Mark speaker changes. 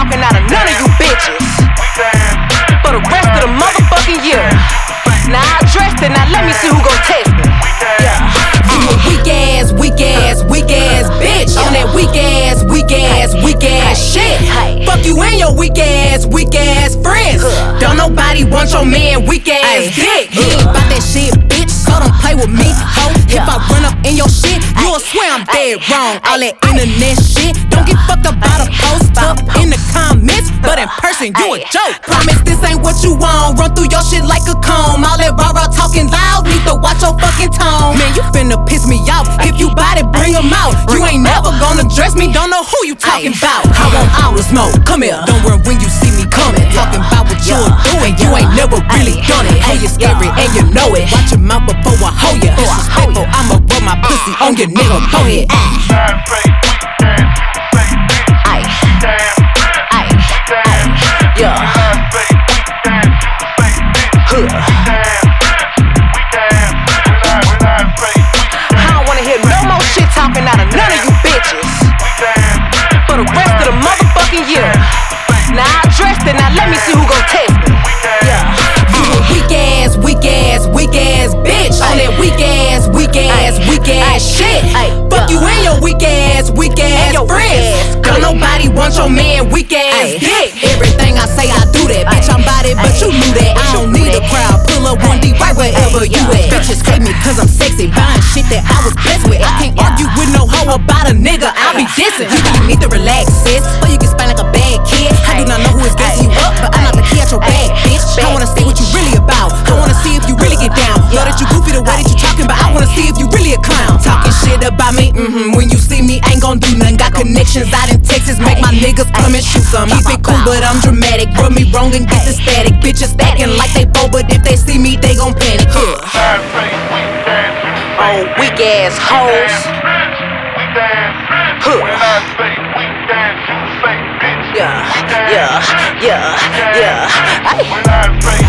Speaker 1: talking out of none of you bitches. For the rest of the motherfucking year. Now I dressed it, now let me see who gon'
Speaker 2: test me. Yeah.
Speaker 1: You a weak ass, weak ass, weak ass bitch. On that weak ass, weak ass, weak ass shit. Fuck you and your weak ass, weak ass friends. Don't nobody want your man weak ass dick. He ain't I'm dead wrong. All that internet shit, don't get fucked up by the post up in the comments, but in person you a joke. Promise this ain't what you want. Run through your shit like a comb. All that rah rah talking loud, need to watch your fucking tone. Man, you finna piss me off. If you bout it, bring 'em out. You ain't never gonna dress me, don't know who you talking about. I want all the smoke. Come here, don't run when you see me coming. Talking about what you're doing, you ain't never really done it. Hey, you're scary and you know it. Watch your mouth before I hold you. Disrespectful, I'ma rub my pussy on your nigga forehead.
Speaker 2: Ay,
Speaker 1: weak ass, weak ass your friends. ass Don't nobody want your man, weak ass dick. Everything I say, I do that. Bitch, I'm body, but you knew that. I don't need a crowd. Pull up one deep right wherever you at. Bitches hate me cause I'm sexy. Buying shit that I was blessed with. I can't argue with no hoe about a nigga. I be dissing. You need to relax, sis. Or you can spend like a bad kid. I do not know who is gassing you up, but I'm not the key at your bag, bitch. I wanna see what you really about. I wanna see if you really get down. Know that you goofy the way that you talking, but I wanna see if you really a clown. Talking shit about me, mm-hmm. When Got connections out in Texas, make my niggas come and shoot some. Keep it cool, but I'm dramatic. Rub me wrong and get the static. Bitches stacking like they bow, but if they see me, they gon' panic. Huh.
Speaker 2: Oh, weak ass hoes. Huh. Yeah, yeah, yeah, yeah.
Speaker 3: Ay.